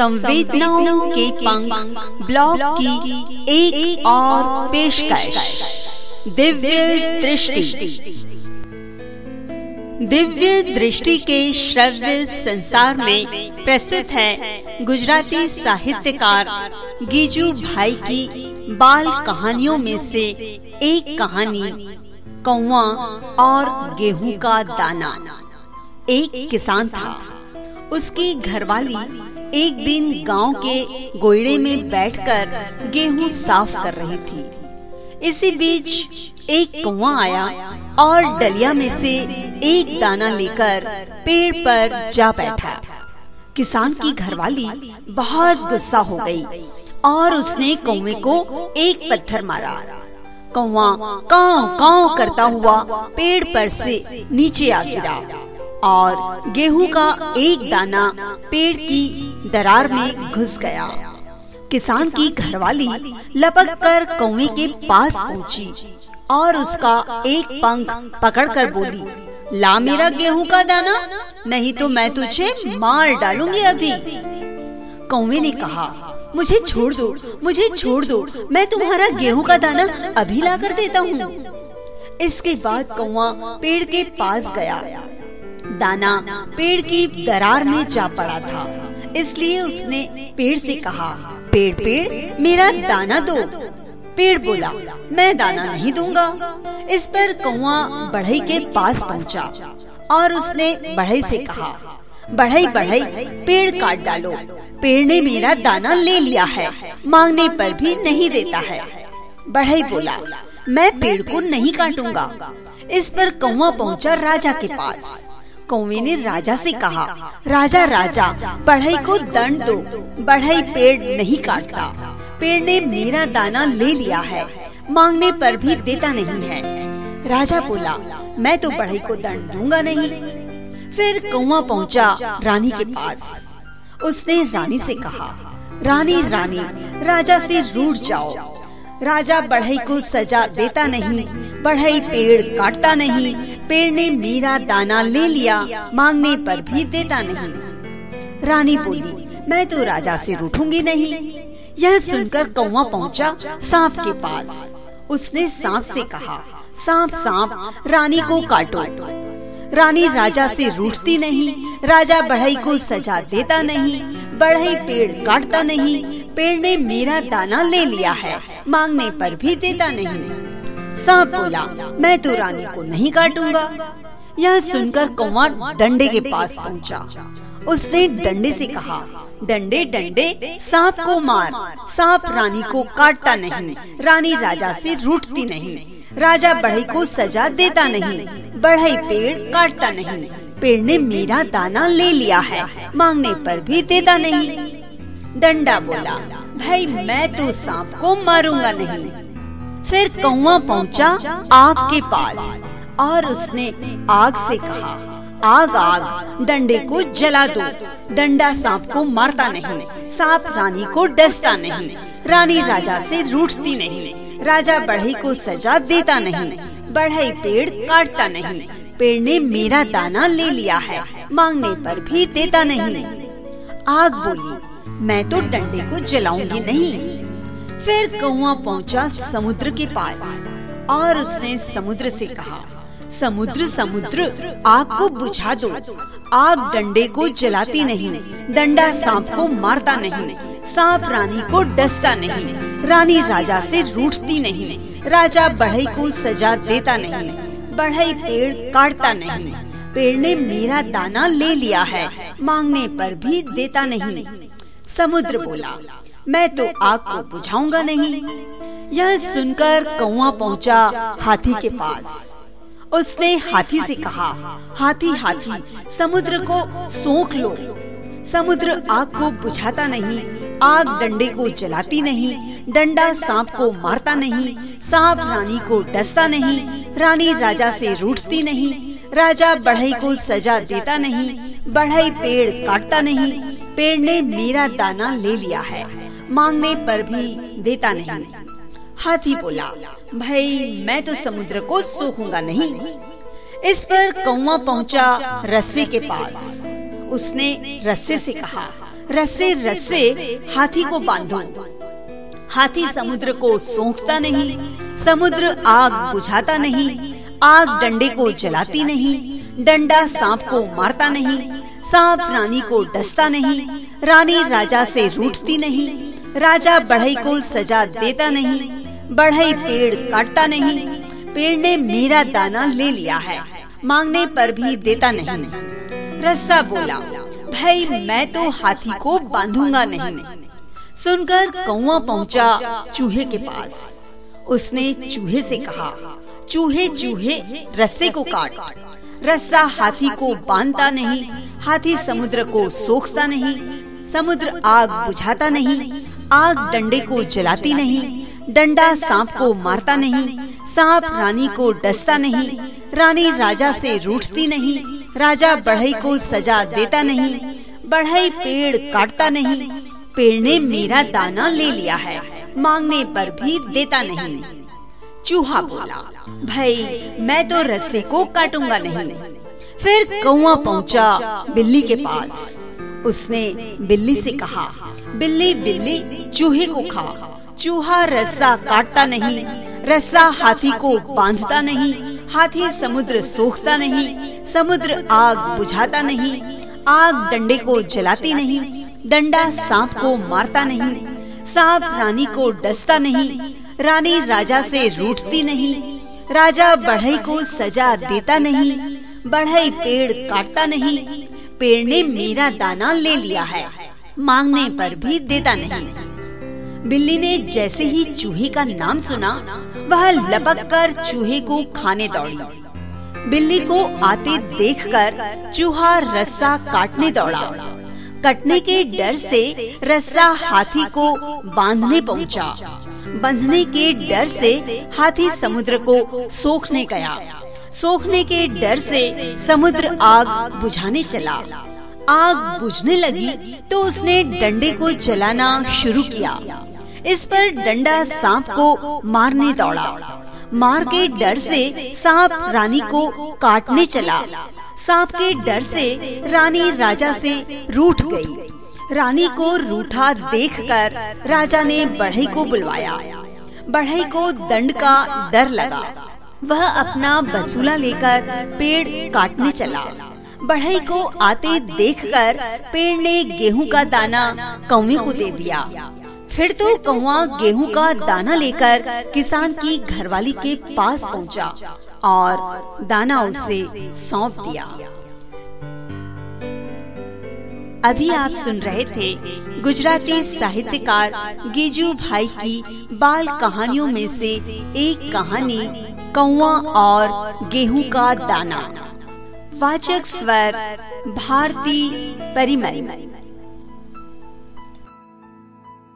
संवेदनाओं के पंख ब्लॉग की एक, एक और पेशकश। दिव्य दृष्टि। दिव्य दृष्टि के श्रव्य संसार में प्रस्तुत है गुजराती साहित्यकार गीजू भाई की बाल कहानियों में से एक कहानी कौआ और गेहूँ का दाना। एक किसान था। उसकी घरवाली एक दिन गाँव के गोयड़े में बैठकर गेहूँ साफ़ कर रही थी। इसी बीच एक कुआ आया और डलिया में से एक दाना लेकर पेड़ पर जा बैठा। किसान की घरवाली बहुत गुस्सा हो गई और उसने कौवे को एक पत्थर मारा। कौवा काव काव करता हुआ पेड़ पर से नीचे आ गिरा। और गेहूँ का एक दाना पेड़ की दरार में घुस गया। किसान की घरवाली लपक कर कौवे के पास पहुँची और उसका एक पंख पकड़कर बोली, ला मेरा गेहूँ का दाना, नहीं तो मैं तुझे मार डालूँगी अभी। कौवे ने कहा, मुझे छोड़ दो, मुझे छोड़ दो, मैं तुम्हारा गेहूँ का दाना अभी ला कर देता हूँ। इसके बाद कौवा पेड़ के पास गया। दाना पेड़ की दरार में जा पड़ा था। इसलिए उसने पेड़ से कहा, पेड़ पेड़, मेरा दाना दो। पेड़ बोला, मैं दाना नहीं दूँगा। इस पर कौआ बढ़ई के पास पहुँचा और उसने बढ़ई से कहा, बढ़ई बढ़ई, पेड़ काट डालो। पेड़ ने मेरा दाना ले लिया है, मांगने पर भी नहीं देता है। बढ़ई बोला, मैं पेड़ को नहीं काटूँगा। इस पर कौआ पहुँचा राजा के पास। कौवे ने राजा से कहा राजा राजा बढ़ई को दंड दो बढ़ई पेड़ नहीं काटता पेड़ ने मेरा दाना ले लिया है मांगने पर भी देता नहीं है। राजा बोला मैं तो बढ़ई को दंड दूँगा नहीं। फिर कौआ पहुँचा रानी के पास। उसने रानी से कहा रानी रानी राजा से रूठ जाओ। राजा बढ़ई को सजा देता नहीं, बढ़ई पेड़ काटता नहीं, पेड़ ने मेरा दाना ले लिया, मांगने पर भी देता नहीं। रानी बोली, मैं तो राजा से रूठूँगी नहीं। यह सुनकर कौवा पहुँचा सांप के पास। उसने सांप से कहा, सांप सांप, रानी को काटो। रानी राजा से रूठती नहीं, राजा बढ़ई को सजा देता नहीं, बढ़ई पेड़ काटता नहीं पेड़ ने मेरा दाना ले लिया है। मांगने पर भी देता नहीं। सांप बोला, मैं तो रानी को नहीं काटूँगा। यह सुनकर कौवा डंडे के पास पहुँचा। उसने डंडे से कहा, डंडे डंडे, सांप को मार। सांप रानी को काटता नहीं। रानी राजा से रूठती नहीं। राजा बढ़ई को सजा देता नहीं। बढ़ई पेड़ काटता नहीं। पेड़ ने मेरा दाना ले लिया है। मांगने पर भी देता नहीं। डंडा बोला, भाई, मैं तो सांप को मारूँगा नहीं। फिर कौआ पहुँचा आग के पास और उसने आग से कहा, आग आग, डंडे को जला दो। डंडा सांप को मारता नहीं, सांप रानी को डसता नहीं, रानी राजा से रूठती नहीं, राजा बढ़ई को सजा देता नहीं बढ़ई पेड़ काटता नहीं, पेड़ ने मेरा दाना ले लिया है, मांगने पर भी देता नहीं। आग बोली मैं तो डंडे को जलाऊँगी नहीं। फिर कौआ पहुँचा समुद्र के पास और उसने समुद्र से कहा, समुद्र समुद्र, आग को बुझा दो। आग डंडे को जलाती नहीं, डंडा सांप को मारता नहीं, सांप रानी को डसता नहीं, रानी राजा से रूठती नहीं, राजा बढ़ई को सजा देता नहीं, बढ़ई पेड़ काटता नहीं, पेड़ ने मेरा दाना ले लिया है, मांगने पर भी देता नहीं। समुद्र बोला, मैं तो आग को बुझाऊँगा नहीं। यह सुनकर कौआ पहुँचा हाथी के पास। उसने हाथी से कहा, हाथी हाथी, समुद्र को सोख लो। समुद्र आग को बुझाता नहीं, आग डंडे को जलाती नहीं, डंडा सांप को मारता नहीं, सांप रानी को डसता नहीं, रानी राजा से रूठती नहीं, राजा बढ़ई को सजा देता नहीं, बढ़ई पेड़ काटता नहीं पेड़ ने मेरा दाना ले लिया है। मांगने पर भी देता नहीं। हाथी बोला, भाई, मैं तो समुद्र को सूखूँगा नहीं। इस पर कौआ पहुँचा रस्से के पास। उसने रस्से से कहा, रस्से रस्से, हाथी को बांधो। हाथी समुद्र को सोखता नहीं, समुद्र आग बुझाता नहीं, आग डंडे को जलाती नहीं, डंडा सांप को मारता नहीं सांप रानी को डसता नहीं, रानी राजा से रूठती नहीं, राजा बढ़ई को सजा देता नहीं, बढ़ई पेड़ काटता नहीं, पेड़ ने मेरा दाना ले लिया है, मांगने पर भी देता नहीं। रस्सा बोला, भाई, मैं तो हाथी को बांधूँगा नहीं। सुनकर कौआ पहुँचा चूहे के पास। उसने चूहे से कहा, चूहे चूहे, रस्से को काट। रस्सा हाथी को बांधता नहीं, हाथी समुद्र को सोखता नहीं, समुद्र आग बुझाता नहीं, आग डंडे को जलाती नहीं, डंडा सांप को मारता नहीं, सांप रानी को डसता नहीं, रानी राजा से रूठती नहीं, राजा बढ़ई को सजा देता नहीं, बढ़ई पेड़ काटता नहीं, पेड़ ने मेरा दाना ले लिया है, मांगने पर भी देता नहीं। चूहा बोला, भाई, मैं तो रस्से को काटूँगा नहीं। फिर कौआ पहुँचा बिल्ली के पास। उसने बिल्ली से कहा, बिल्ली बिल्ली, चूहे को खा। चूहा रस्सा काटता नहीं, रस्सा हाथी को बांधता नहीं, हाथी समुद्र सोखता नहीं, समुद्र आग बुझाता नहीं, आग डंडे को जलाती नहीं, डंडा सांप को मारता नहीं, सांप रानी को डसता नहीं रानी राजा से रूठती नहीं। राजा बढ़ई को सजा देता नहीं। बढ़ई पेड़ काटता नहीं। पेड़ ने मेरा दाना ले लिया है। मांगने पर भी देता नहीं। बिल्ली ने जैसे ही चूहे का नाम सुना वह लपक कर चूहे को खाने दौड़ी। बिल्ली को आते देखकर चूहा रस्सा काटने दौड़ा। कटने के डर से रस्सा हाथी को बांधने पहुँचा। बंधने के डर से हाथी समुद्र को सोखने गया। सोखने के डर से समुद्र आग बुझाने चला। आग बुझने लगी तो उसने डंडे को चलाना शुरू किया। इस पर डंडा सांप को मारने दौड़ा। मार के डर से सांप रानी को काटने चला। सांप के डर से रानी राजा से रूठ गई। रानी को रूठा देखकर राजा ने बढ़ई को बुलवाया। बढ़ई को दंड का डर लगा। वह अपना बसूला लेकर पेड़ काटने चला। बढ़ई को आते देखकर पेड़ ने गेहूँ का दाना कौवे को दे दिया। फिर तो कौआ गेहूँ का दाना लेकर किसान की घरवाली के पास पहुँचा और दाना उसे सौंप दिया। अभी आप सुन रहे थे गुजराती साहित्यकार गिजू भाई की बाल कहानियों में से एक कहानी कौआ और गेहूँ का दाना। वाचक स्वर भारती परिमरी